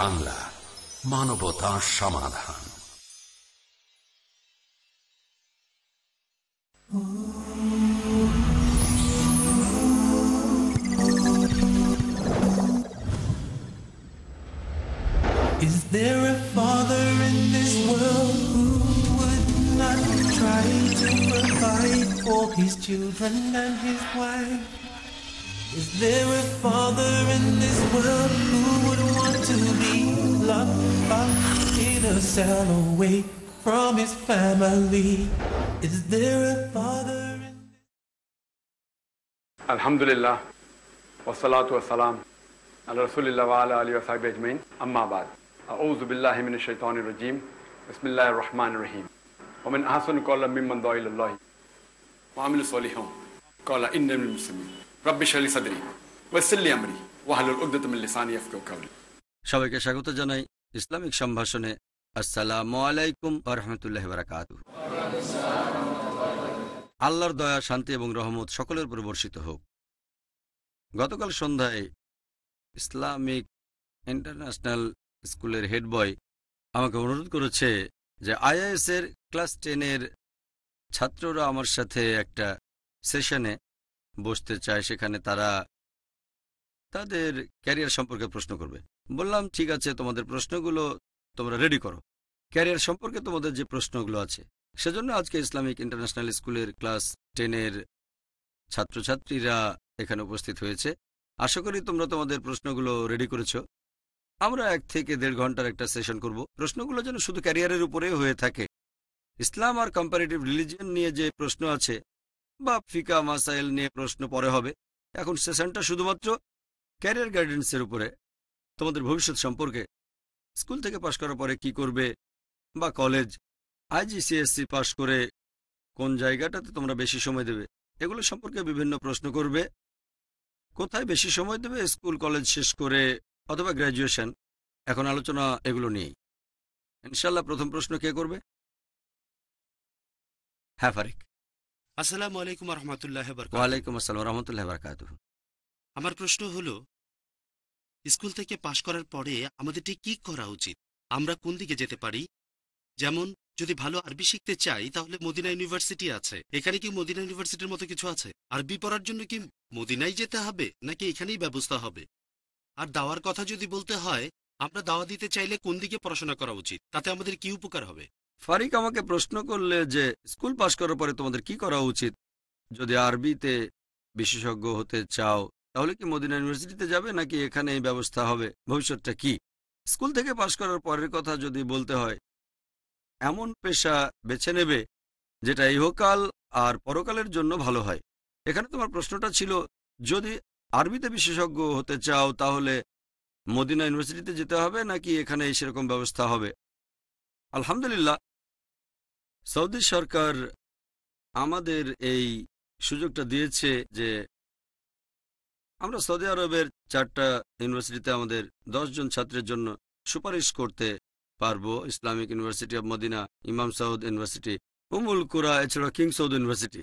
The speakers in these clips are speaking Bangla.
বাংলা মানবতা সমাধান Is there a father in this world who would not try to provide for his children and his wife? Is there a father in this world who would want to be locked up in a cell away from his family? Is there a father in this الحمد لله والصلاة والسلام على رسول الله وعلى آله وصحبه أجمعين أما بعد أعوذ بالله من الشيطان الرجيم بسم الله الرحمن الرحيم ومن أحسن قولا ممن دعا إلى الله وعمل صالحا قال إن من المسلمين সবাইকে স্বাগত জানাই ইসলামিক সম্ভাষণে। আসসালামু আলাইকুম আরহামতুল্লাহ বারাকাত আল্লাহর দয়া, শান্তি এবং রহমত সকলের উপর বর্ষিত হোক। গতকাল সন্ধ্যায় ইসলামিক ইন্টারন্যাশনাল স্কুলের হেড বয় আমাকে অনুরোধ করেছে যে আইআইএস এর ক্লাস টেনের ছাত্ররা আমার সাথে একটা সেশনে বসতে চায়, সেখানে তারা তাদের ক্যারিয়ার সম্পর্কে প্রশ্ন করবে। বললাম, ঠিক আছে, তোমাদের প্রশ্নগুলো তোমরা রেডি করো। ক্যারিয়ার সম্পর্কে তোমাদের যে প্রশ্নগুলো আছে, সেজন্য আজকে ইসলামিক ইন্টারন্যাশনাল স্কুলের ক্লাস টেনের ছাত্রছাত্রীরা এখানে উপস্থিত হয়েছে। আশা করি তোমরা তোমাদের প্রশ্নগুলো রেডি করেছ। আমরা এক থেকে দেড় ঘণ্টার একটা সেশন করব। প্রশ্নগুলো যেন শুধু ক্যারিয়ারের উপরে হয়ে থাকে। ইসলাম আর কম্পারেটিভ রিলিজিয়ন নিয়ে যে প্রশ্ন আছে বা ফিকা মাসাইল নিয়ে প্রশ্ন পরে হবে। এখন সেশনটা শুধুমাত্র ক্যারিয়ার গাইডেন্সের উপরে, তোমাদের ভবিষ্যৎ সম্পর্কে। স্কুল থেকে পাশ করার পরে কি করবে বা কলেজ, আইজিসিএসসি পাশ করে কোন জায়গাটাতে তোমরা বেশি সময় দেবে, এগুলো সম্পর্কে বিভিন্ন প্রশ্ন করবে। কোথায় বেশি সময় দেবে, স্কুল, কলেজ শেষ করে অথবা গ্র্যাজুয়েশন, এখন আলোচনা এগুলো নিয়েই। ইনশাল্লাহ প্রথম প্রশ্ন কে করবে? হ্যাঁ ফারিক। আসসালামু আলাইকুম রহমতুল্লাহ ওয়ালাইকুম আসসালাম রহমতুল্লাহ বারকাত আমার প্রশ্ন হলো স্কুল থেকে পাশ করার পরে আমাদের ঠিক কি করা উচিত? আমরা কোন দিকে যেতে পারি? যেমন যদি ভালো আরবি শিখতে চাই তাহলে মদিনা ইউনিভার্সিটি আছে। এখানে কি মদিনা ইউনিভার্সিটির মতো কিছু আছে? আরবি পড়ার জন্য কি মদিনায় যেতে হবে নাকি এখানেই ব্যবস্থা হবে? আর দাওয়ার কথা যদি বলতে হয় আমরা দাওয়া দিতে চাইলে কোন দিকে পড়াশোনা করা উচিত? তাতে আমাদের কি উপকার হবে? ফারিক আমাকে প্রশ্ন করলে যে, স্কুল পাশ করার পরে তোমাদের কি করা উচিত? যদি আরবিতে বিশেষজ্ঞ হতে চাও, তাহলে কি মদিনা ইউনিভার্সিটিতে যাবে নাকি এখানে এই ব্যবস্থা হবে? ভবিষ্যৎটা কি? স্কুল থেকে পাশ করার পরের কথা যদি বলতে হয়, এমন পেশা বেছে নেবে যেটা ইহকাল আর পরকালের জন্য ভালো হয়। এখানে তোমার প্রশ্নটা ছিল, যদি আরবিতে বিশেষজ্ঞ হতে চাও, তাহলে মদিনা ইউনিভার্সিটিতে যেতে হবে নাকি এখানে সেরকম ব্যবস্থা হবে? আলহামদুলিল্লাহ সৌদি সরকার আমাদের এই সুযোগটা দিয়েছে যে আমরা সৌদি আরবের চারটা ইউনিভার্সিটিতে আমাদের জন ছাত্রের জন্য সুপারিশ করতে পারব। ইসলামিক ইউনিভার্সিটি অব মদিনা, ইমাম সাউদ ইউনিভার্সিটি, উমুল কুরা এছাড়া কিং সৌদ ইউনিভার্সিটি।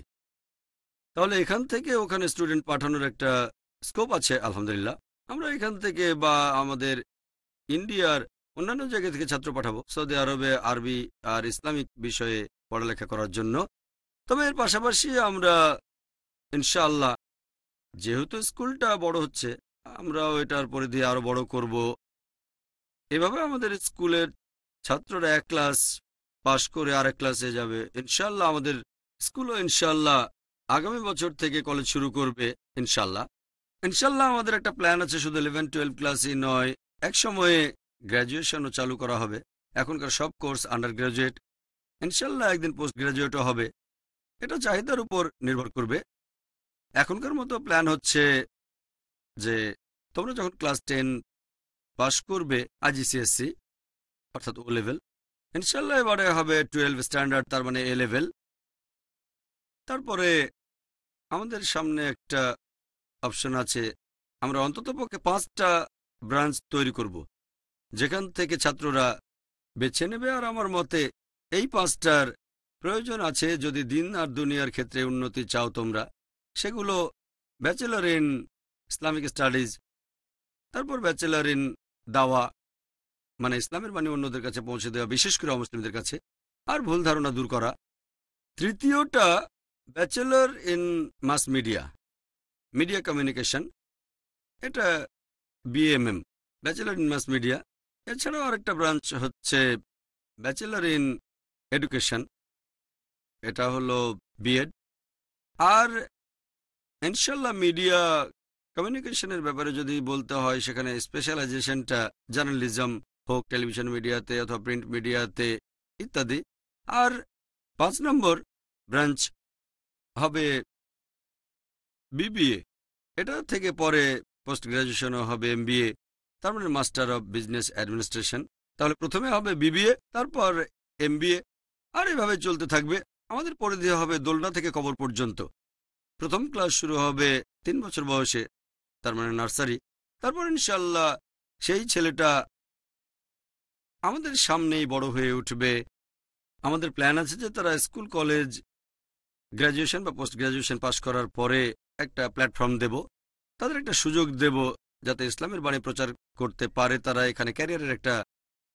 তাহলে এখান থেকে ওখানে স্টুডেন্ট পাঠানোর একটা স্কোপ আছে, আলহামদুলিল্লাহ। আমরা এখান থেকে বা আমাদের ইন্ডিয়ার অন্যান্য জায়গা থেকে ছাত্র পাঠাবো। সৌদি আরবে, আরবি আর ইসলামিক বিষয়ে পড়ালেখা করার জন্য। তবে এর পাশাপাশি আমরা, ইনশাআল্লাহ, যেহেতু স্কুলটা বড় হচ্ছে, আমরাও এটার পরিধি আরও বড় করব। এভাবে আমাদের স্কুলের ছাত্ররা এক ক্লাস পাশ করে আরেক ক্লাসে যাবে। ইনশাল্লাহ আমাদের স্কুলও ইনশাল্লাহ আগামী বছর থেকে কলেজ শুরু করবে ইনশাল্লাহ ইনশাল্লাহ আমাদের একটা প্ল্যান আছে শুধু ইলেভেন টুয়েলভ ক্লাসই নয়। এক সময়ে গ্র্যাজুয়েশনও চালু করা হবে। এখনকার সব কোর্স আন্ডার গ্র্যাজুয়েট ইনশাল্লাহ একদিন পোস্ট গ্র্যাজুয়েটও হবে। এটা চাহিদার উপর নির্ভর করবে। এখনকার মতো প্ল্যান হচ্ছে যে, তোমরা যখন ক্লাস টেন পাস করবে আইজিসিএসসি, অর্থাৎ ও লেভেল, ইনশাল্লাহ এবারে হবে টুয়েলভ স্ট্যান্ডার্ড, তার মানে এ লেভেল। তারপরে আমাদের সামনে একটা অপশন আছে, আমরা অন্ততপক্ষে পাঁচটা ব্রাঞ্চ তৈরি করব। যেখান থেকে ছাত্ররা বেছে নেবে আর আমার মতে এই পাঁচটার প্রয়োজন আছে যদি দিন আর দুনিয়ার ক্ষেত্রে উন্নতি চাও তোমরা। সেগুলো ব্যাচেলর ইন ইসলামিক স্টাডিজ, তারপর ব্যাচেলর ইন দাওয়া মানে ইসলামের বাণী অন্যদের কাছে পৌঁছে দেওয়া, বিশেষ করে অমুসলিমদের কাছে, আর ভুল ধারণা দূর করা। তৃতীয়টা, bachelor in mass media media communication, এটা BMM bachelor in mass media. এছাড়াও আরেকটা ব্রাঞ্চ হচ্ছে ব্যাচেলর ইন এডুকেশন, এটা হলো বিএড। আর ইনশাল্লাহ মিডিয়া কমিউনিকেশনের ব্যাপারে যদি বলতে হয়, সেখানে স্পেশালাইজেশনটা জার্নালিজম হোক, টেলিভিশন মিডিয়াতে অথবা প্রিন্ট মিডিয়াতে ইত্যাদি। আর পাঁচ নম্বর ব্রাঞ্চ হবে বিবিএ। এটা থেকে পরে পোস্ট গ্রাজুয়েশনও হবে এমবিএ। তার মানে মাস্টার অফ বিজনেস অ্যাডমিনিস্ট্রেশন তাহলে প্রথমে হবে বিবিএ তারপর এমবিএ আর এভাবে চলতে থাকবে। আমাদের পরিধি হবে দোলনা থেকে কবর পর্যন্ত। প্রথম ক্লাস শুরু হবে তিন বছর বয়সে, তার মানে নার্সারি। তারপর ইনশাল্লাহ সেই ছেলেটা আমাদের সামনেই বড় হয়ে উঠবে। আমাদের প্ল্যান আছে যে তারা স্কুল, কলেজ গ্র্যাজুয়েশন বা পোস্ট গ্র্যাজুয়েশন পাশ করার পরে একটা প্ল্যাটফর্ম দেব। তাদের একটা সুযোগ দেব যাতে ইসলামের বাণী প্রচার করতে পারে তারা এখানে ক্যারিয়ারের একটা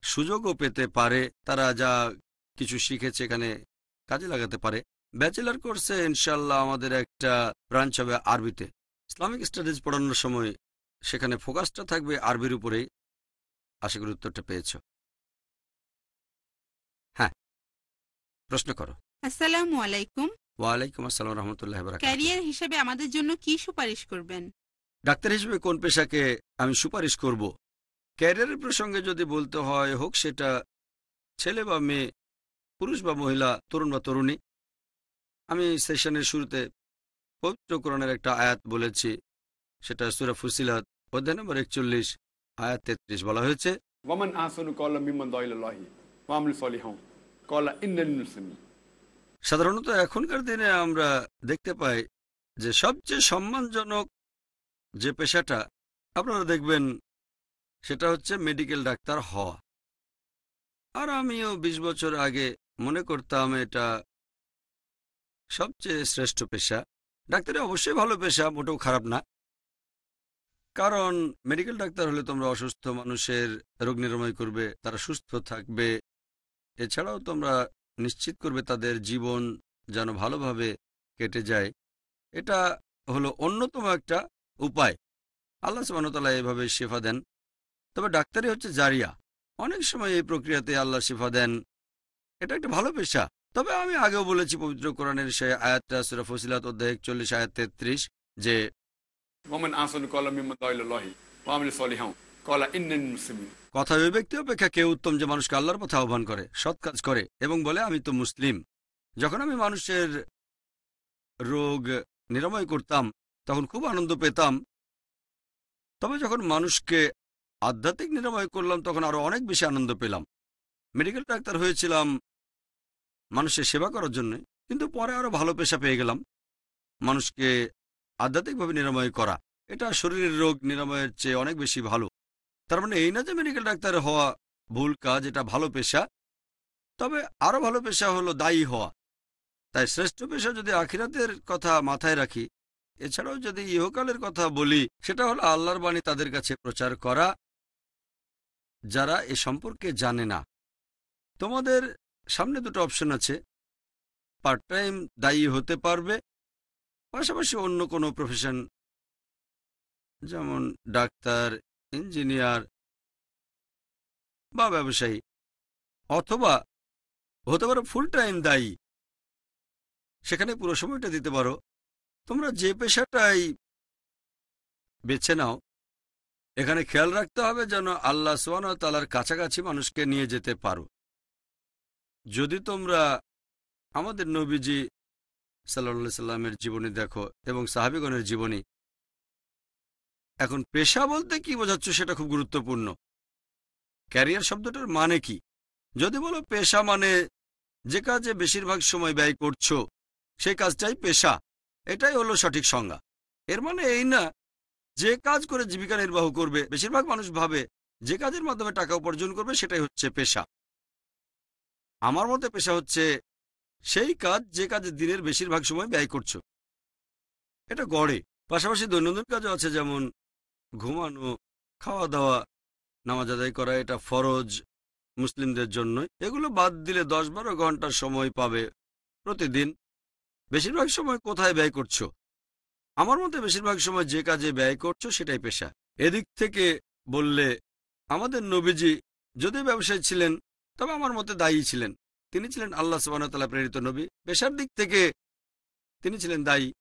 সুযোগও পেতে পারে। তারা যা কিছু শিখেছে এখানে কাজে লাগাতে পারে। ব্যাচেলার কোর্সে ইনশাল্লাহ আমাদের একটা ব্রাঞ্চ হবে আরবিতে। ইসলামিক স্টাডিজ পড়ানোর সময় সেখানে ফোকাসটা থাকবে আরবির উপরেই। আশা করি উত্তরটা পেয়েছ। হ্যাঁ। প্রশ্ন করো। আসসালামু আলাইকুম। ওয়ালাইকুম আসসালাম রহমতুল্লাহ ক্যারিয়ার হিসেবে আমাদের জন্য কি সুপারিশ করবেন? ডাক্তার হিসেবে কোন পেশাকে আমি সুপারিশ করব? ক্যারিয়ারের প্রসঙ্গে যদি বলতে হয় হোক সেটা ছেলে বা মেয়ে পুরুষ বা মহিলা তরুণ বা তরুণী। আমি সেশনের শুরুতে পবিত্র কোরআনের একটা আয়াত বলেছি সেটা সুরা ফুসিলাত অধ্যায় নম্বর একচল্লিশ আয়াত তেত্রিশ বলা হয়েছে। সাধারণত এখনকার দিনে আমরা দেখতে পাই যে সবচেয়ে সম্মানজনক যে পেশাটা আপনারা দেখবেন, সেটা হচ্ছে মেডিকেল ডাক্তার হওয়া। আর আমিও ২০ বছর আগে মনে করতাম এটা সবচেয়ে শ্রেষ্ঠ পেশা। ডাক্তারি অবশ্যই ভালো পেশা, মোটেও খারাপ না। কারণ মেডিকেল ডাক্তার হলে তোমরা অসুস্থ মানুষের রোগ নিরাময় করবে, তারা সুস্থ থাকবে। এছাড়াও তোমরা নিশ্চিত করবে তাদের জীবন যেন ভালোভাবে কেটে যায়। এটা হলো অন্যতম একটা উপায়। আল্লাহ সুবাহতাল্লাহ এভাবে শেফা দেন। তবে ডাক্তারি হচ্ছে জারিয়া। অনেক সময় এই প্রক্রিয়াতে আল্লাহ শেফা দেন। এটা একটা ভালো পেশা। তবে আমি আগেও বলেছি পবিত্র কোরআনের সেই আয়াতটা সুরা ফসিলাত অধ্যায় একচল্লিশ আয়াত তেত্রিশ যে কথা ওই ব্যক্তি অপেক্ষা কেউ উত্তম যে মানুষকে আল্লাহর পথে আহ্বান করে সৎ কাজ করে এবং বলে আমি তো মুসলিম। যখন আমি মানুষের রোগ নিরাময় করতাম তখন খুব আনন্দ পেতাম। তবে যখন মানুষকে আধ্যাত্মিক নিরাময় করলাম, তখন আরও অনেক বেশি আনন্দ পেলাম। মেডিকেল ডাক্তার হয়েছিলাম মানুষের সেবা করার জন্য, কিন্তু পরে আরও ভালো পেশা পেয়ে গেলাম। মানুষকে আধ্যাত্মিকভাবে নিরাময় করা, এটা শরীরের রোগ নিরাময়ের চেয়ে অনেক বেশি ভালো। তার মানে এই না যে মেডিকেল ডাক্তার হওয়া ভুল কাজ, এটা ভালো পেশা, তবে আরও ভালো পেশা হলো দায়ী হওয়া। তাই শ্রেষ্ঠ পেশা যদি আখিরাতের কথা মাথায় রাখি এছাড়াও যদি ইহকালের কথা বলি, সেটা হলো আল্লাহর বাণী তাদের কাছে প্রচার করা, যারা এ সম্পর্কে জানে না। তোমাদের সামনে দুটো অপশন আছে। পার্ট টাইম দায়ী হতে পারবে, পাশাপাশি অন্য কোনো প্রফেশন যেমন ডাক্তার ইঞ্জিনিয়ার বা ব্যবসায়ী, অথবা হতে পারো ফুল টাইম দায়ী। সেখানে পুরো সময়টা দিতে পারো। তোমরা যে পেশাটাই বেছে নাও, এখানে খেয়াল রাখতে হবে যেন আল্লাহ সোয়ান তালার কাছাকাছি মানুষকে নিয়ে যেতে পারো। যদি তোমরা আমাদের নবীজি সাল্লা সাল্লামের জীবনী দেখো এবং সাহাবিগণের জীবনী, এখন পেশা বলতে কি বোঝাচ্ছ সেটা খুব গুরুত্বপূর্ণ। ক্যারিয়ার শব্দটার মানে কি? যদি বলো পেশা মানে যে কাজে বেশিরভাগ সময় ব্যয় করছ, সেই কাজটাই পেশা। এটাই হলো সঠিক সংজ্ঞা। এর মানে এই না, যে কাজ করে জীবিকা নির্বাহ করবে, বেশিরভাগ মানুষ ভাবে যে কাজের মাধ্যমে টাকা উপার্জন করবে, সেটাই হচ্ছে পেশা। আমার মতে পেশা হচ্ছে সেই কাজ যে কাজে দিনের বেশিরভাগ সময় ব্যয় করছ। এটা গড়ে। পাশাপাশি দৈনন্দিন কাজও আছে, যেমন ঘুমানো খাওয়া দাওয়া নামাজ আদায় করা, এটা ফরজ মুসলিমদের জন্য এগুলো বাদ দিলে দশ বারো ঘণ্টার সময় পাবে প্রতিদিন। বেশিরভাগ সময় কোথায় ব্যয় করছ? আমার মতে বেশিরভাগ সময় যে কাজে ব্যয় করছ সেটাই পেশা। এদিক থেকে বললে, আমাদের নবীজি যদি ব্যবসায়ী ছিলেন, তবে আমার মতে দায়ী ছিলেন। তিনি ছিলেন আল্লাহ সুবাহতাল্লাহ প্রেরিত নবী। পেশার দিক থেকে তিনি ছিলেন দায়ী।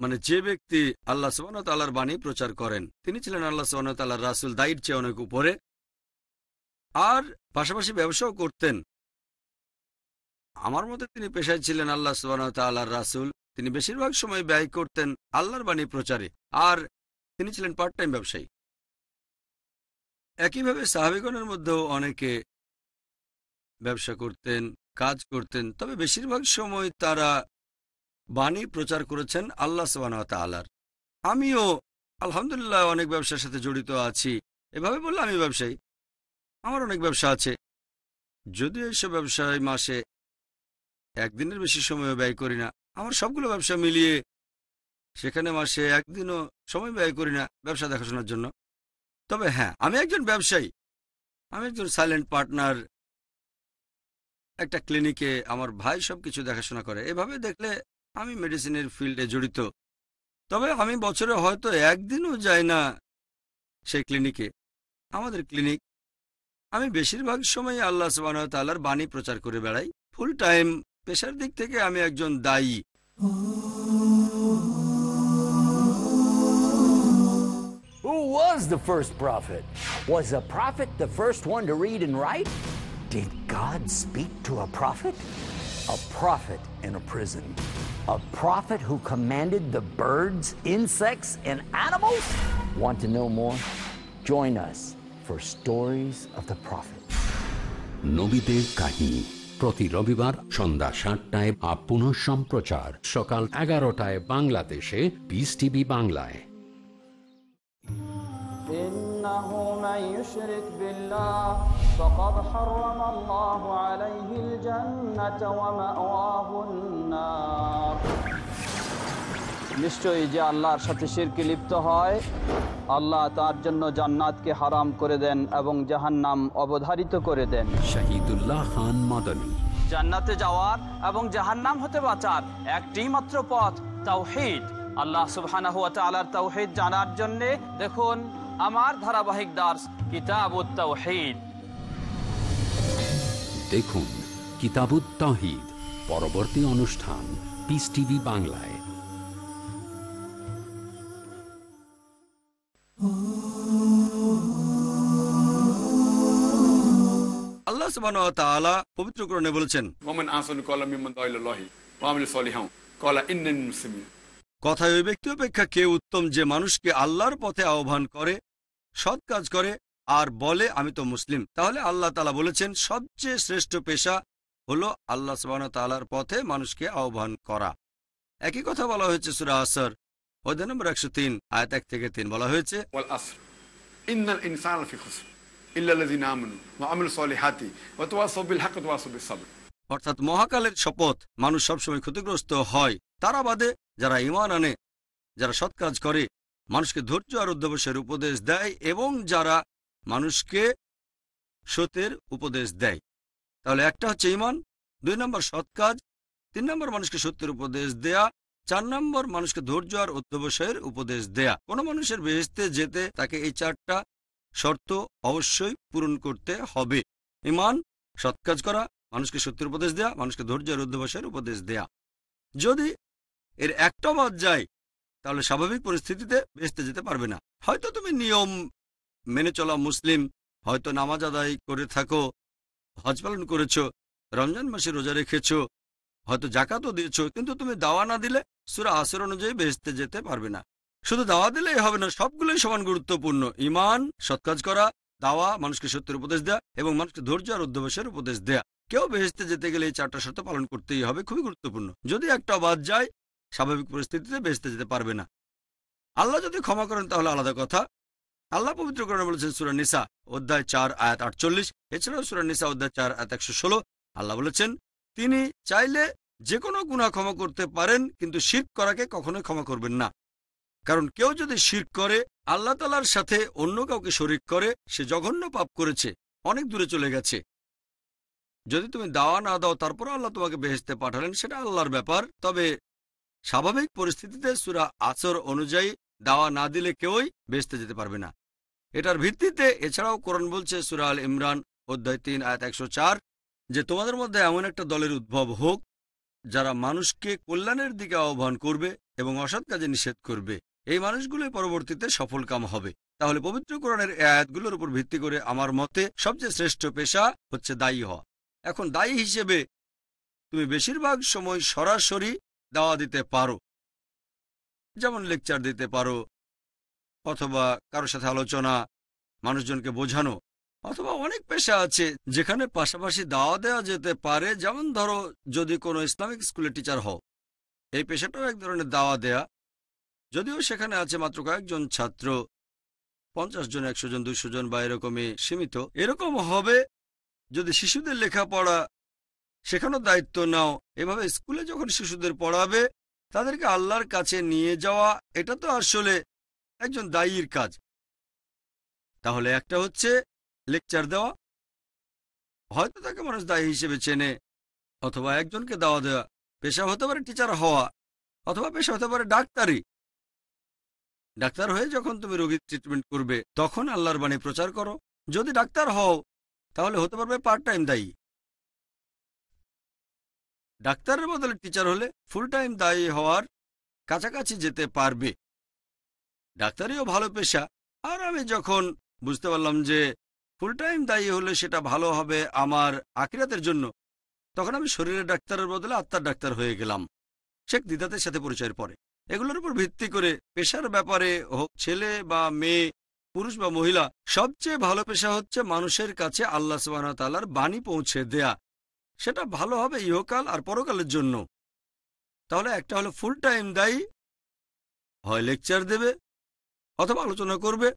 মানে যে ব্যক্তি আল্লাহ সুবাহতাল্লাহর বাণী প্রচার করেন, তিনি ছিলেন আল্লাহ সুবাহতাল্লাহ রাসুল, দায়ীর চেয়ে অনেক উপরে। আর পাশাপাশি ব্যবসাও করতেন। আমার মতে তিনি পেশায় ছিলেন আল্লাহ সুবাহতাল্লাহর রাসুল। তিনি বেশিরভাগ সময় ব্যয় করতেন আল্লাহর বাণী প্রচারে। আর তিনি ছিলেন পার্ট টাইম ব্যবসায়ী। একইভাবে সাহাবিগণের মধ্যেও অনেকে ব্যবসা করতেন, কাজ করতেন, তবে বেশিরভাগ সময় তারা বাণী প্রচার করেছেন আল্লাহ আল্লাহর আমিও আলহামদুলিল্লাহ অনেক ব্যবসার সাথে জড়িত আছি। এভাবে বললে আমি ব্যবসায়ী। আমার অনেক ব্যবসা আছে। যদিও এইসব ব্যবসায় মাসে একদিনের বেশি সময় ব্যয় করি না। আমার সবগুলো ব্যবসা মিলিয়ে সেখানে মাসে একদিনও সময় ব্যয় করি না ব্যবসা দেখাশোনার জন্য। তবে হ্যাঁ আমি একজন ব্যবসায়ী। আমি একজন সাইলেন্ট পার্টনার একটা ক্লিনিকে আমার ভাই সব কিছু দেখাশোনা করে। এভাবে দেখলে আমি মেডিসিনের ফিল্ডে জড়িত। তবে আমি বছরে হয়তো একদিনও যাই না সেই ক্লিনিকে আমাদের ক্লিনিক আমি বেশিরভাগ সময় আল্লাহ সুবাহ তাল্লার বাণী প্রচার করে বেড়াই। ফুল টাইম পেশার দিক থেকে আমি একজন দায়ী Who was the first prophet? Was a prophet the first one to read and write? Did God speak to a prophet? A prophet in a prison. A prophet who commanded the birds, insects, and animals? Want to know more? Join us for Stories of the Prophet. নবীদের কাহিনী প্রতি রবিবার সন্ধ্যা সাতটায় আপ পুনঃ সম্প্রচার। সকাল এগারোটায় বাংলাদেশে পিস টিভি বাংলায়। নিশ্চয়ই যে আল্লাহর সাথে সিরকি লিপ্ত হয় আল্লাহ তার জন্য জান্নাতকে হারাম করে দেন এবং জাহান্নাম অবধারিত করে দেন। শাহিদুল্লাহ খান মাদানী। জান্নাতে যাওয়ার এবং জাহান্নাম হতে বাঁচার একটি মাত্র পথ তাওহিদ। আল্লাহ সুবহানাহু ওয়া তাআলার তাওহিদ জানার জন্য দেখুন আমার ধারাবাহিক দাস কিতাবুত তাওহিদ। দেখুন কিতাবুত তাহিদ পরবর্তী অনুষ্ঠান পিস টিভি বাংলায়। সলিহাম কলা ইন্নান মুসলিমিন। কথায় ওই ব্যক্তি অপেক্ষা কে উত্তম যে মানুষকে আল্লাহর পথে আহ্বান করে সৎ কাজ করে আর বলে আমি তো মুসলিম তাহলে আল্লাহ তালা বলেছেন সবচেয়ে শ্রেষ্ঠ পেশা হলো আল্লাহ সুবাহ তালার পথে মানুষকে আহ্বান করা। একই কথা বলা হয়েছে সুরা আসর। অধ্যায় নম্বর একশো তিন আয়াত এক থেকে তিন বলা হয়েছে। অর্থাৎ মহাকালের শপথ মানুষ সবসময় ক্ষতিগ্রস্ত হয়। তারা বাদে যারা ইমান আনে যারা সৎ কাজ করে মানুষকে ধৈর্য আর অধ্যবসায়ের উপদেশ দেয় এবং যারা মানুষকে সতের উপদেশ দেয়। তাহলে একটা হচ্ছে ইমান দুই নম্বর সৎ কাজ তিন নম্বর মানুষকে সত্যের উপদেশ দেয়া চার নম্বর মানুষকে ধৈর্য আর অধ্যবসায়ের উপদেশ দেয়া। কোনো মানুষের বেহেস্তে যেতে তাকে এই চারটা শর্ত অবশ্যই পূরণ করতে হবে। ইমান, সৎ কাজ করা, মানুষকে সত্যের উপদেশ দেয়া, মানুষকে ধৈর্য আর অধ্যবসায়ের উপদেশ দেয়া। যদি এর একটা বাদ যায়, তাহলে স্বাভাবিক পরিস্থিতিতে বেসতে যেতে পারবে না। হয়তো তুমি নিয়ম মেনে চলা মুসলিম, হয়তো নামাজ আদায় করে থাকো, হজ পালন করেছ, রমজান মাসে রোজা রেখেছ, হয়তো জাকাতও দিয়েছ, কিন্তু তুমি দাওয়া না দিলে সুরা আসর অনুযায়ী বেসতে যেতে পারবে না। শুধু দাওয়া দিলেই হবে না, সবগুলোই সমান গুরুত্বপূর্ণ। ইমান সৎকাজ করা, দাওয়া, মানুষকে সত্যের উপদেশ দেয়া এবং মানুষকে ধৈর্য আর অধ্যবসায়ের উপদেশ দেয়া। কেউ বেহেস্তে যেতে গেলে এই চারটা শর্ত পালন করতেই হবে, খুবই গুরুত্বপূর্ণ। যদি একটা বাদ যায়, স্বাভাবিক পরিস্থিতিতে বেহেস্তে যেতে পারবে না। আল্লাহ যদি ক্ষমা করেন তাহলে আলাদা কথা। আল্লাহ পবিত্রকরণে বলেছেন সুরা নিসা, অধ্যায় চার, আয়াত আটচল্লিশ। এছাড়াও সুরা নিসা, অধ্যায় চার, আয়াত একশো ষোলো। আল্লাহ বলেছেন, তিনি চাইলে যে কোনো গুণা ক্ষমা করতে পারেন, কিন্তু শির্ক করাকে কখনোই ক্ষমা করবেন না। কারণ কেউ যদি শির্ক করে, আল্লাহ তালার সাথে অন্য কাউকে শরিক করে, সে জঘন্য পাপ করেছে, অনেক দূরে চলে গেছে। যদি তুমি দাওয়া না দাও তারপর আল্লাহ তোমাকে বেহেস্তে পাঠালেন, সেটা আল্লাহর ব্যাপার। তবে স্বাভাবিক পরিস্থিতিতে সুরা আচর অনুযায়ী দাওয়া না দিলে কেউই বেহেস্তে যেতে পারবে না। এটার ভিত্তিতে এছাড়াও কোরআন বলছে, সুরা আল ইমরান অধ্যায় তিন, আয়াত একশো চার, যে তোমাদের মধ্যে এমন একটা দলের উদ্ভব হোক যারা মানুষকে কল্যাণের দিকে আহ্বান করবে এবং অসৎ কাজে নিষেধ করবে, এই মানুষগুলোই পরবর্তীতে সফল কাম হবে। তাহলে পবিত্র কোরআনের আয়াতগুলোর উপর ভিত্তি করে আমার মতে সবচেয়ে শ্রেষ্ঠ পেশা হচ্ছে দায়ী হওয়া। এখন দায়ী হিসেবে তুমি বেশিরভাগ সময় সরাসরি দাওয়া দিতে পারো। যেমন লেকচার দিতে পারো, অথবা কারোর সাথে আলোচনা, মানুষজনকে বোঝানো অথবা অনেক পেশা আছে যেখানে পাশাপাশি দাওয়া দেওয়া যেতে পারে। যেমন ধরো, যদি কোনো ইসলামিক স্কুলের টিচার হও, এই পেশাটাও এক ধরনের দাওয়া দেয়া। যদিও সেখানে আছে মাত্র কয়েকজন ছাত্র, পঞ্চাশ জন, একশো জন, দুইশো জন বা এরকমই সীমিত। এরকম হবে যদি শিশুদের লেখাপড়া সেখানেও দায়িত্ব নাও। এভাবে স্কুলে যখন শিশুদের পড়াবে, তাদেরকে আল্লাহর কাছে নিয়ে যাওয়া, এটা তো আসলে একজন দায়ীর কাজ। তাহলে একটা হচ্ছে লেকচার দেওয়া? হয়তো তাকে মানুষ দায়ী হিসেবে চেনে, অথবা একজনকে দাওয়া দেওয়া। পেশা হতে পারে টিচার হওয়া, অথবা পেশা হতে পারে ডাক্তারি ডাক্তার হয়ে যখন তুমি রোগীর ট্রিটমেন্ট করবে, তখন আল্লাহর বাণী প্রচার করো। যদি ডাক্তার হও, তাহলে হতে পারবে পার্ট টাইম দায়ী। ডাক্তারের বদলে টিচার হলে ফুল টাইম দায়ী হওয়ার কাছাকাছি যেতে পারবে। ডাক্তারিও ভালো পেশা। আর আমি যখন বুঝতে পারলাম যে ফুল টাইম দায়ী হলে সেটা ভালো হবে আমার আকিরাতের জন্য। তখন আমি শরীরের ডাক্তারের বদলে আত্মার ডাক্তার হয়ে গেলাম। শেখ দিদাতের সাথে পরিচয়ের পরে। এগুলোর উপর ভিত্তি করে পেশার ব্যাপারে হোক ছেলে বা মেয়ে, পুরুষ বা মহিলা, সবচেয়ে ভালো পেশা হচ্ছে মানুষের কাছে আল্লাহ সুবাহতাল্লার বাণী পৌঁছে দেয়া। সেটা ভালো হবে ইহকাল আর পরকালের জন্য। তাহলে একটা হলো ফুল টাইম দায়ী, হয় লেকচার দেবে, অথবা আলোচনা করবে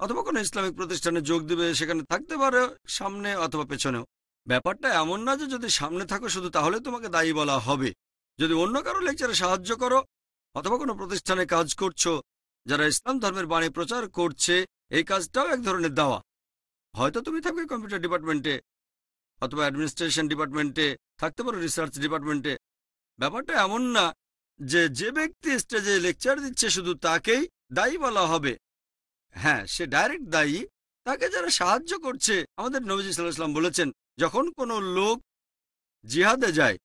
অথবা কোনো ইসলামিক প্রতিষ্ঠানে যোগ দেবে, সেখানে থাকতে পারে সামনে অথবা পেছনেও। ব্যাপারটা এমন না যে যদি সামনে থাকো শুধু তাহলে তোমাকে দায়ী বলা হবে। যদি অন্য কারও লেকচারে সাহায্য করো, অথবা কোনো প্রতিষ্ঠানে কাজ করছ, যারা ইসলাম ধর্মের বাণী প্রচার করছে, এই কাজটাও এক ধরনের দাওয়া। হয়তো তুমি থাকবে কম্পিউটার ডিপার্টমেন্টে অথবা অ্যাডমিনিস্ট্রেশন ডিপার্টমেন্টে থাকতে পারো রিসার্চ ডিপার্টমেন্টে ব্যাপারটা এমন না যে যে ব্যক্তি স্টেজে লেকচার দিচ্ছে শুধু তাকেই দায়ী বলা হবে। হ্যাঁ সে ডাইরেক্ট দায়ী। তাকে যারা সাহায্য করছে, আমাদের নবীজি সাল্লাহাম বলেছেন, যখন কোনো লোক জিহাদে যায়,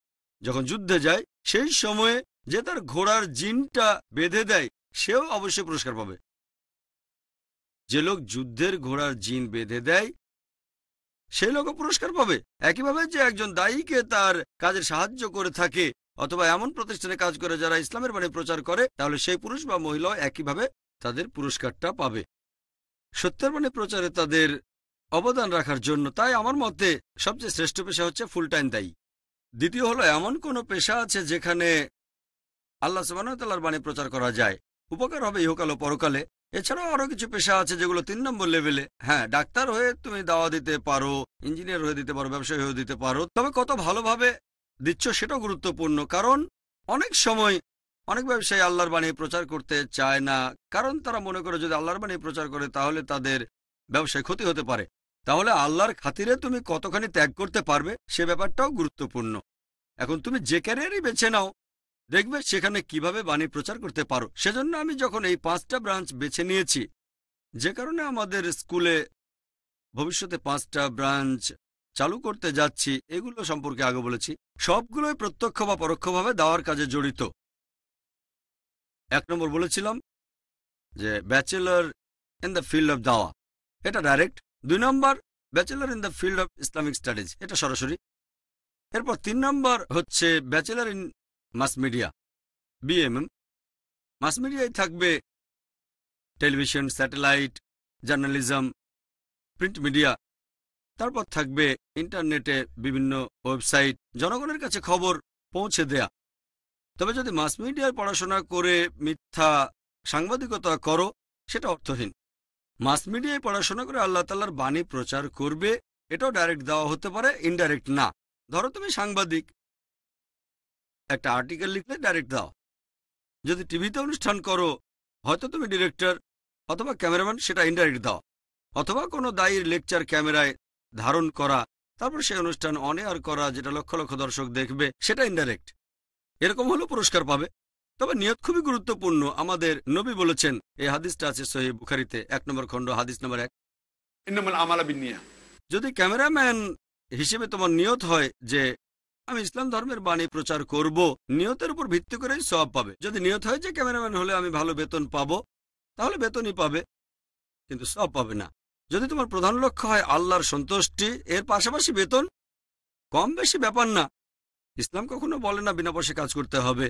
যখন যুদ্ধে যায়, সেই সময়ে যে তার ঘোড়ার জিনটা বেঁধে দেয়, সেও অবশ্যই পুরস্কার পাবে। যে লোক যুদ্ধের ঘোড়ার জিন বেঁধে দেয় সেই লোকও পুরস্কার পাবে। একইভাবে যে একজন দায়ীকে তার কাজের সাহায্য করে থাকে, অথবা এমন প্রতিষ্ঠানে কাজ করে যারা ইসলামের বাণী প্রচার করে, তাহলে সেই পুরুষ বা মহিলাও একইভাবে তাদের পুরস্কারটা পাবে। সত্যের বাণী প্রচারে তাদের অবদান রাখার জন্য তাই আমার মতে সবচেয়ে শ্রেষ্ঠ পেশা হচ্ছে ফুল টাইম দায়ী। দ্বিতীয় হলো, এমন কোনো পেশা আছে যেখানে আল্লাহ সুবাহতাল্লার বাণী প্রচার করা যায়। উপকার হবে ইহকাল ও পরকালে। এছাড়াও আরও কিছু পেশা আছে যেগুলো তিন নম্বর লেভেলে হ্যাঁ ডাক্তার হয়ে তুমি দাওয়া দিতে পারো ইঞ্জিনিয়ার হয়ে দিতে পারো, ব্যবসায়ী হয়ে দিতে পারো। তবে কত ভালোভাবে দিচ্ছ সেটাও গুরুত্বপূর্ণ। কারণ অনেক সময় অনেক ব্যবসায়ী আল্লাহর বাণী প্রচার করতে চায় না, কারণ তারা মনে করে যদি আল্লাহর বাণী প্রচার করে তাহলে তাদের ব্যবসায় ক্ষতি হতে পারে। তাহলে আল্লাহর খাতিরে তুমি কতখানি ত্যাগ করতে পারবে সে ব্যাপারটাও গুরুত্বপূর্ণ। এখন তুমি যে ক্যারিয়ারই বেছে নাও, দেখবে সেখানে কীভাবে বাণী প্রচার করতে পারো। সেজন্য আমি যখন এই পাঁচটা ব্রাঞ্চ বেছে নিয়েছি, যে কারণে আমাদের স্কুলে ভবিষ্যতে পাঁচটা ব্রাঞ্চ চালু করতে যাচ্ছি, এগুলো সম্পর্কে আগে বলেছি। সবগুলোই প্রত্যক্ষ বা পরোক্ষভাবে দেওয়ার কাজে জড়িত। এক নম্বর বলেছিলাম যে bachelor in the field of দাওয়া। এটা ডাইরেক্ট। দুই number, bachelor in the field of Islamic studies. এটা সরাসরি। এরপর তিন নম্বর হচ্ছে bachelor in mass media, BMM. Mass মিডিয়ায় থাকবে television, satellite, journalism, print media. তারপর থাকবে ইন্টারনেটে বিভিন্ন ওয়েবসাইট। জনগণের কাছে খবর পৌঁছে দেয়া। তবে যদি মাস মিডিয়ায় পড়াশোনা করে মিথ্যা সাংবাদিকতা করো, সেটা অর্থহীন। মাস মিডিয়ায় পড়াশোনা করে আল্লাহ তাল্লার বাণী প্রচার করবে, এটাও ডাইরেক্ট দেওয়া হতে পারে ইনডাইরেক্ট না। ধরো তুমি সাংবাদিক। একটা আর্টিকেল লিখলে ডাইরেক্ট দাও। যদি টিভিতে অনুষ্ঠান করো, হয়তো তুমি ডিরেক্টর অথবা ক্যামেরাম্যান সেটা ইনডাইরেক্ট দাও। অথবা কোনো দায়ীর লেকচার ক্যামেরায় ধারণ করা, তারপর সেই অনুষ্ঠান অনেয়ার করা, যেটা লক্ষ লক্ষ দর্শক দেখবে, সেটা ইনডাইরেক্ট এরকম হলেও পুরস্কার পাবে। তবে নিয়ত খুবই গুরুত্বপূর্ণ আমাদের নবী বলেছেন এই হাদিসটা আছে সহি বুখারিতে এক নম্বর খণ্ড হাদিস নম্বর এক। যদি ক্যামেরাম্যান হিসেবে তোমার নিয়ত হয় যে আমি ইসলাম ধর্মের বাণী প্রচার করব নিয়তের উপর ভিত্তি করেই সব পাবে। যদি নিয়ত হয় যে ক্যামেরাম্যান হলে আমি ভালো বেতন পাবো তাহলে বেতনই পাবে কিন্তু সব পাবে না। যদি তোমার প্রধান লক্ষ্য হয় আল্লাহর সন্তুষ্টি এর পাশাপাশি বেতন কম বেশি ব্যাপার না। ইসলাম কখনো বলে না বিনা পয়সা কাজ করতে হবে।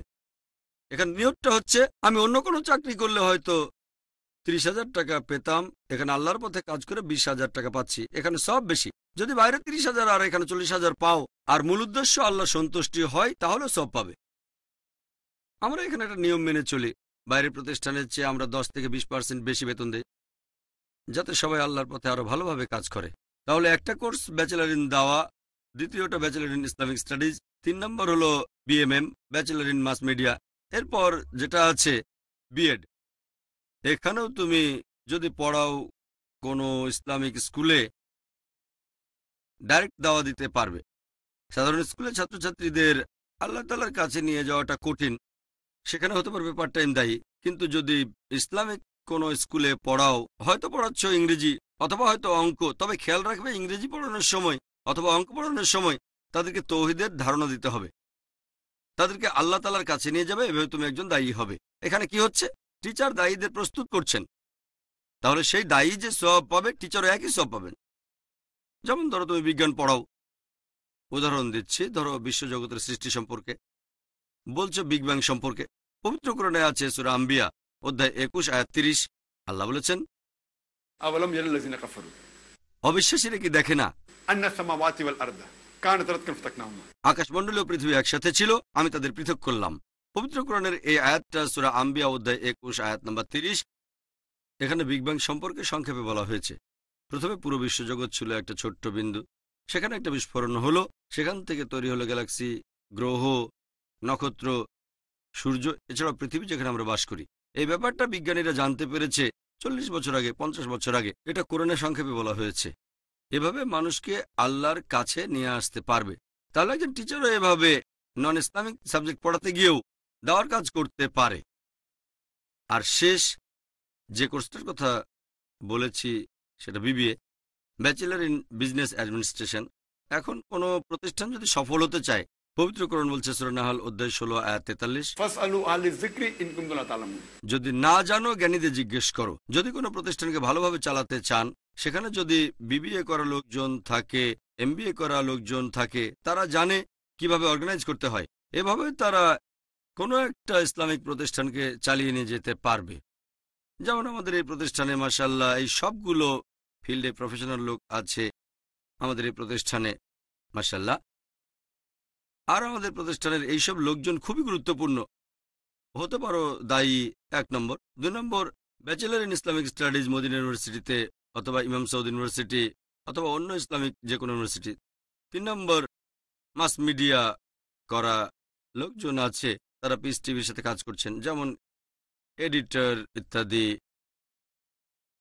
এখানে নিয়তটা হচ্ছে, আমি অন্য কোনো চাকরি করলে হয়তো ত্রিশ হাজার টাকা পেতাম, এখানে আল্লাহর পথে কাজ করে বিশ হাজার টাকা পাচ্ছি, এখানে সব বেশি। যদি বাইরে তিরিশ হাজার আর এখানে চল্লিশ হাজার পাও, আর মূল উদ্দেশ্য আল্লাহ সন্তুষ্টি হয়, তাহলে সব পাবে। আমরা এখানে একটা নিয়ম মেনে চলি। বাইরের প্রতিষ্ঠানের চেয়ে আমরা দশ থেকে বিশ পার্সেন্ট বেশি বেতন দিই, যাতে সবাই আল্লাহর পথে আরও ভালোভাবে কাজ করে। তাহলে একটা কোর্স ব্যাচেলার ইন দাওয়া, দ্বিতীয়টা ব্যাচেলার ইন ইসলামিক স্টাডিজ তিন নম্বর হলো BMM bachelor in mass media এরপর যেটা আছে বিএড এখানেও তুমি যদি পড়াও কোনো ইসলামিক স্কুলে ডাইরেক্ট দাওয়া দিতে পারবে। সাধারণ স্কুলের ছাত্রছাত্রীদের আল্লাহ তালার কাছে নিয়ে যাওয়াটা কঠিন। সেখানে হতে পারবে পার্ট টাইম দায়ী। কিন্তু যদি ইসলামিক কোনো স্কুলে পড়াও, হয়তো পড়াচ্ছ ইংরেজি অথবা হয়তো অঙ্ক, তবে খেয়াল রাখবে ইংরেজি পড়ানোর সময় অথবা অঙ্ক পড়ানোর সময় তাদেরকে তৌহিদের ধারণা দিতে হবে। তাদেরকে আল্লাহ তালার কাছে নিয়ে যাবে এভাবে তুমি একজন দায়ী হবে। এখানে কি হচ্ছে? টিচার দায়ীদের প্রস্তুত করছেন। তাহলে সেই দায়ী যে সব পাবে টিচারও একই সব পাবেন। যেমন ধরো তুমি বিজ্ঞান পড়াও। উদাহরণ দিচ্ছি ধরো বিশ্বজগতের সৃষ্টি সম্পর্কে। বলছো বিগ ব্যাং সম্পর্কে। পবিত্রকরণে আছে সুরা আম্বিয়া অধ্যায় একুশ আয়াত তিরিশ। আল্লাহ বলেছেন অবিশ্বাসীরা কি দেখে না? ফাতাকনাহুমা আকাশমণ্ডলী ও পৃথিবী একসাথে ছিল, আমি তাদের পৃথক করলাম। পবিত্রকরণের এই আয়াতটা সুরা আম্বিয়া অধ্যায় একুশ, আয়াত নম্বর তিরিশ, এখানে বিগ ব্যাং সম্পর্কে সংক্ষেপে বলা হয়েছে। প্রথমে পুরো বিশ্বজগৎ ছিল একটা ছোট্ট বিন্দু। সেখানে একটা বিস্ফোরণ হলো। সেখান থেকে তৈরি হলো গ্যালাক্সি, গ্রহ, নক্ষত্র, সূর্য, এছাড়াও পৃথিবী যেখানে আমরা বাস করি। এই ব্যাপারটা বিজ্ঞানীরা জানতে পেরেছে চল্লিশ বছর আগে, পঞ্চাশ বছর আগে। এটা কোরআনে সংক্ষেপে বলা হয়েছে। এভাবে মানুষকে আল্লাহর কাছে নিয়ে আসতে পারবে। তাহলে একজন টিচারও এভাবে নন ইসলামিক সাবজেক্ট পড়াতে গিয়েও দেওয়ার কাজ করতে পারে। আর শেষ যে কোর্সটার কথা বলেছি, সেটা BBA bachelor in business administration এখন কোনো প্রতিষ্ঠান যদি সফল হতে চায় পবিত্রকরণ বলছে সুরনাহাল অধ্যায় ষোলো আয়াত তেতাল্লিশ। যদি না জানো জ্ঞানীদের জিজ্ঞেস করো। যদি কোনো প্রতিষ্ঠানকে ভালোভাবে চালাতে চান সেখানে যদি বিবিএ করা লোকজন থাকে এমবিএ করা লোকজন থাকে তারা জানে কীভাবে অর্গানাইজ করতে হয়। এভাবে তারা কোনো একটা ইসলামিক প্রতিষ্ঠানকে চালিয়ে নিয়ে যেতে পারবে। যেমন আমাদের এই প্রতিষ্ঠানে মাসাল্লাহ এই সবগুলো ফিল্ডে প্রফেশনাল লোক আছে আমাদের এই প্রতিষ্ঠানে মাসাল্লাহ আর আমাদের প্রতিষ্ঠানের এইসব লোকজন খুবই গুরুত্বপূর্ণ। হতে পারো দায়ী এক নম্বর। দুই number bachelor in Islamic studies Medina ইউনিভার্সিটিতে অথবা ইমাম সৌদ ইউনিভার্সিটি অথবা অন্য ইসলামিক যে কোনো ইউনিভার্সিটি তিন নম্বর মাস মিডিয়া করা লোকজন আছে, তারা পিস টিভির সাথে কাজ করছেন। যেমন এডিটর ইত্যাদি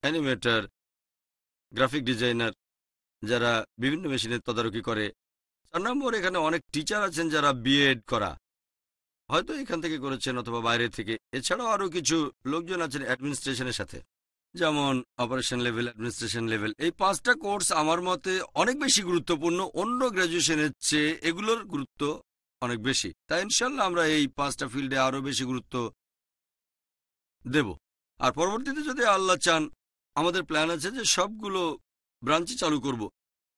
অ্যানিমেটর গ্রাফিক ডিজাইনার যারা বিভিন্ন মেশিনের তদারকি করে। চার নম্বর, এখানে অনেক টিচার আছেন যারা বিএড করা। হয়তো এখান থেকে করেছেন অথবা বাইরে থেকে। এছাড়াও আরও কিছু লোকজন আছেন অ্যাডমিনিস্ট্রেশনের সাথে। যেমন অপারেশন লেভেল অ্যাডমিনিস্ট্রেশন লেভেল এই পাঁচটা কোর্স আমার মতে অনেক বেশি গুরুত্বপূর্ণ। অন্য গ্র্যাজুয়েশনের চেয়ে এগুলোর গুরুত্ব অনেক বেশি। তাই ইনশাল্লাহ আমরা এই পাঁচটা ফিল্ডে আরও বেশি গুরুত্ব দেব। আর পরবর্তীতে যদি আল্লাহ চান, আমাদের প্ল্যান আছে যে সবগুলো ব্রাঞ্চই চালু করব।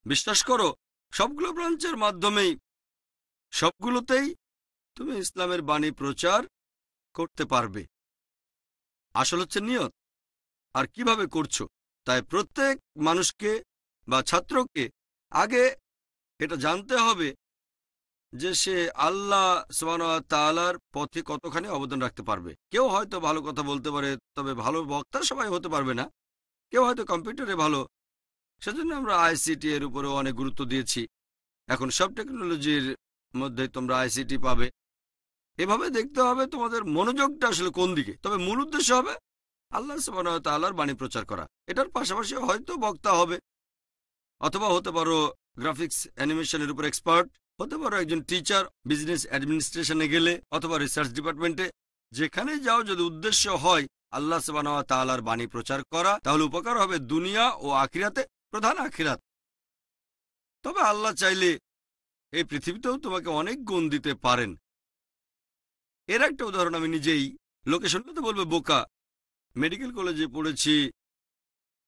বিশ্বাস করো সবগুলো ব্রাঞ্চের মাধ্যমেই, সবগুলোতেই তুমি ইসলামের বাণী প্রচার করতে পারবে। আসল হচ্ছে নিয়ত। আর কীভাবে করছ? তাই প্রত্যেক মানুষকে বা ছাত্রকে আগে এটা জানতে হবে যে সে আল্লাহ তালার পথে কতখানি অবদান রাখতে পারবে। কেউ হয়তো ভালো কথা বলতে পারে, তবে ভালো বক্তা সবাই হতে পারবে না। কেউ হয়তো কম্পিউটারে ভালো সেজন্য আমরা আইসিটি এর উপরেও অনেক গুরুত্ব দিয়েছি। এখন সব টেকনোলজির মধ্যে তোমরা আইসিটি পাবে। এভাবে দেখতে হবে তোমাদের মনোযোগটা আসলে কোন দিকে। তবে মূল উদ্দেশ্য হবে আল্লাহ তাল্লাহর বাণী প্রচার করা। এটার পাশাপাশি হয়তো বক্তা হবে অথবা হতে পারো গ্রাফিক্স অ্যানিমেশনের উপর এক্সপার্ট হতে পারো একজন টিচার বিজনেস অ্যাডমিনিস্ট্রেশনে গেলে অথবা রিসার্চ ডিপার্টমেন্টে যেখানে যাও যদি উদ্দেশ্য হয় আল্লাহ সবান তালার বাণী প্রচার করা, তাহলে উপকার হবে দুনিয়া ও আখিরাতে। প্রধান আখিরাত। তবে আল্লাহ চাইলে এই পৃথিবীতেও তোমাকে অনেক গুণ দিতে পারেন। এর একটা উদাহরণ আমি নিজেই লোকে শুনলে তো বলবে বোকা। মেডিকেল কলেজে পড়েছি,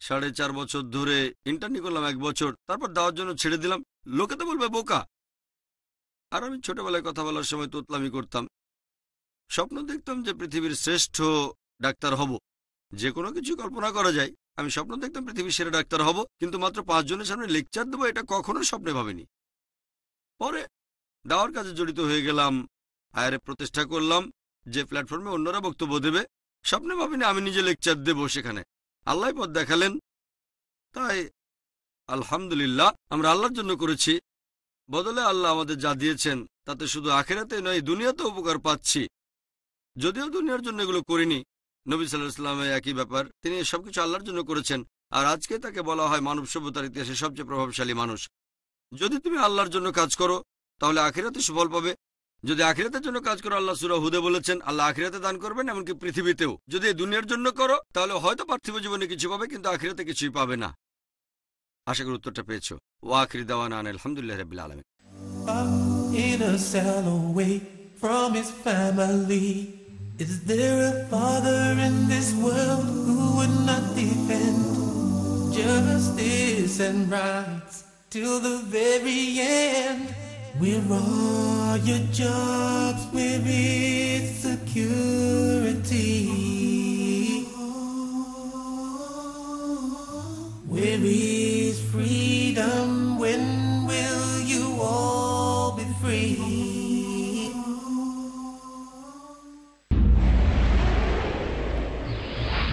সাড়ে চার বছর ধরে ইন্টার্নি করলাম এক বছর, তারপর দেওয়ার জন্য ছেড়ে দিলাম। লোকে তো বলবে বোকা। আর আমি ছোটবেলায় কথা বলার সময় তোতলামি করতাম। স্বপ্ন দেখতাম যে পৃথিবীর শ্রেষ্ঠ ডাক্তার হব। যে কোনো কিছু কল্পনা করা যায়। আমি স্বপ্ন দেখতাম পৃথিবীর সেরা ডাক্তার হব, কিন্তু মাত্র পাঁচজনের সামনে লেকচার দেবো এটা কখনো স্বপ্নে ভাবিনি। পরে দাওয়ার কাজে জড়িত হয়ে গেলাম, আয়ারে প্রতিষ্ঠা করলাম, যে প্ল্যাটফর্মে অন্যরা বক্তব্য দেবে, স্বপ্নে ভাবিনি আমি নিজে লেকচার দেব সেখানে। আল্লাহ পথ দেখালেন। তাই আলহামদুলিল্লাহ আমরা আল্লাহর জন্য করেছি। বদলে আল্লাহ আমাদের যা দিয়েছেন, তাতে শুধু আখেরাতে নয় দুনিয়াতে উপকার পাচ্ছি। যদিও দুনিয়ার জন্য এগুলো করিনি নবী সাল্লাহ ইসলামের একই ব্যাপার। তিনি সবকিছু আল্লাহর জন্য করেছেন। আর আজকে তাকে বলা হয় মানব সভ্যতার ইতিহাসে সবচেয়ে প্রভাবশালী মানুষ। যদি তুমি আল্লাহর জন্য কাজ করো, তাহলে আখিরাতে সুফল পাবে। যদি আখিরাতের জন্য কাজ করো, আল্লাহ সুরা হুদে বলেছেন, আল্লাহ আখিরাতে দান করবেন, এমনকি পৃথিবীতেও। যদি দুনিয়ার জন্য করো, তাহলে হয়তো পার্থিব জীবনে কিছু পাবে, কিন্তু আখিরাতে কিছুই পাবে না। আশা করি উত্তরটা পেয়েছ। ও আখিরি দেওয়ান আলহামদুলিল্লাহ রবিল আলমী Is there a father in this world who would not defend justice and rights till the very end? Where are your jobs? Where is security? Where is freedom? When will you all be free?